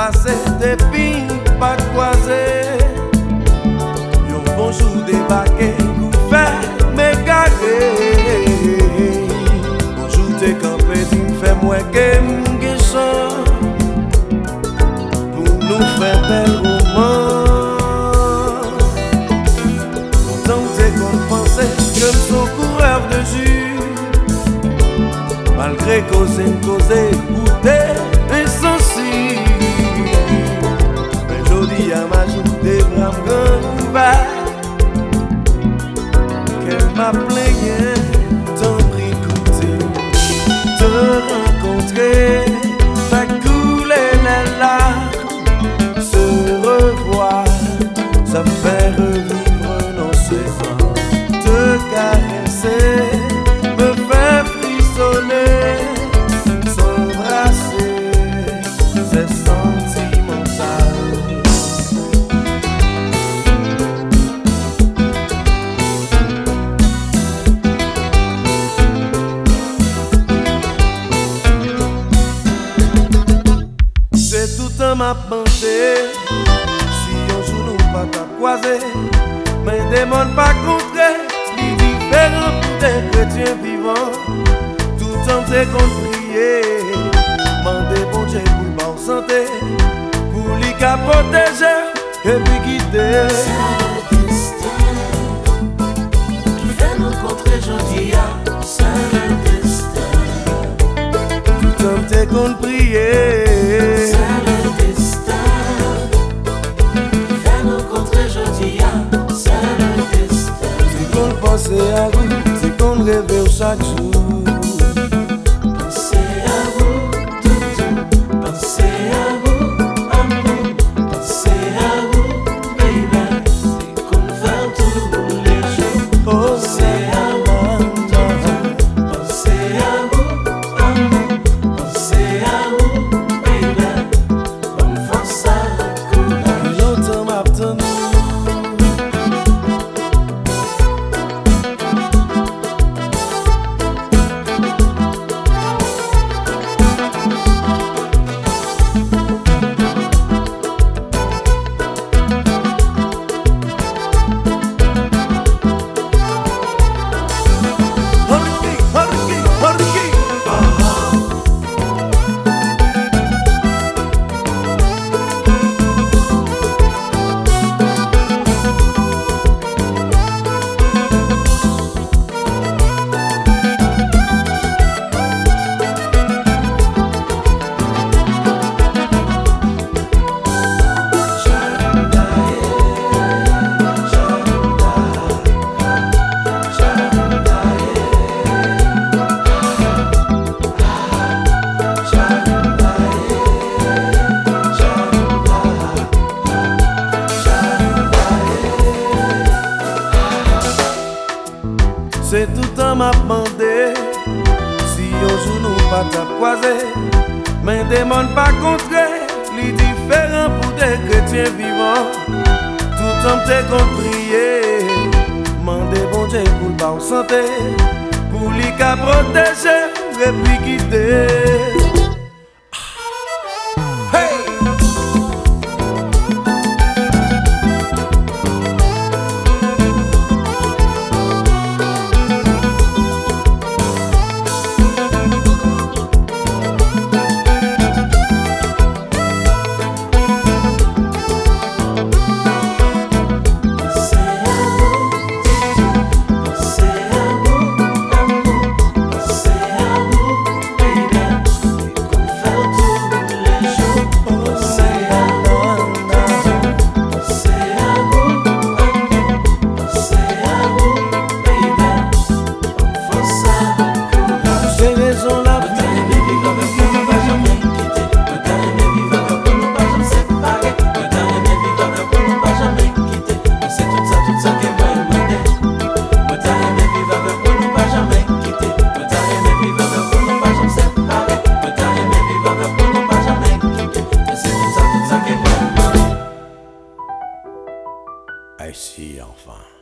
pase depi pa kwaze Yon bonjou debake kou fè me kage Bonjou te kampe di m fè mwen ke m ge chan Pou nou fè bel roman Longtemps te kon pense ke m son coureur de jus. Malgré cause cause ou Debram gamba Kem ma plen pensé Si un jour nous pas t'a croisé Mais des mondes pas contrés Ni différents pour des chrétiens vivants. Tout t'es qu'on prier Mandez bon Dieu pour le bon santé. Pour lui qu'à protéger Et puis quitter. C'est le destin qui fait nous rencontrer aujourd'hui. C'est le destin, Tout t'es qu'on prier se avou Ti kon revè ou chou Mwen ap mande Si yonjou nou pat ap kwaze Men deman pa kontre Li diferan pou de kretien vivan Tout an te kont priye Mande bonje pou l'ba ou sante Pou li ka proteje Replikite tout ça,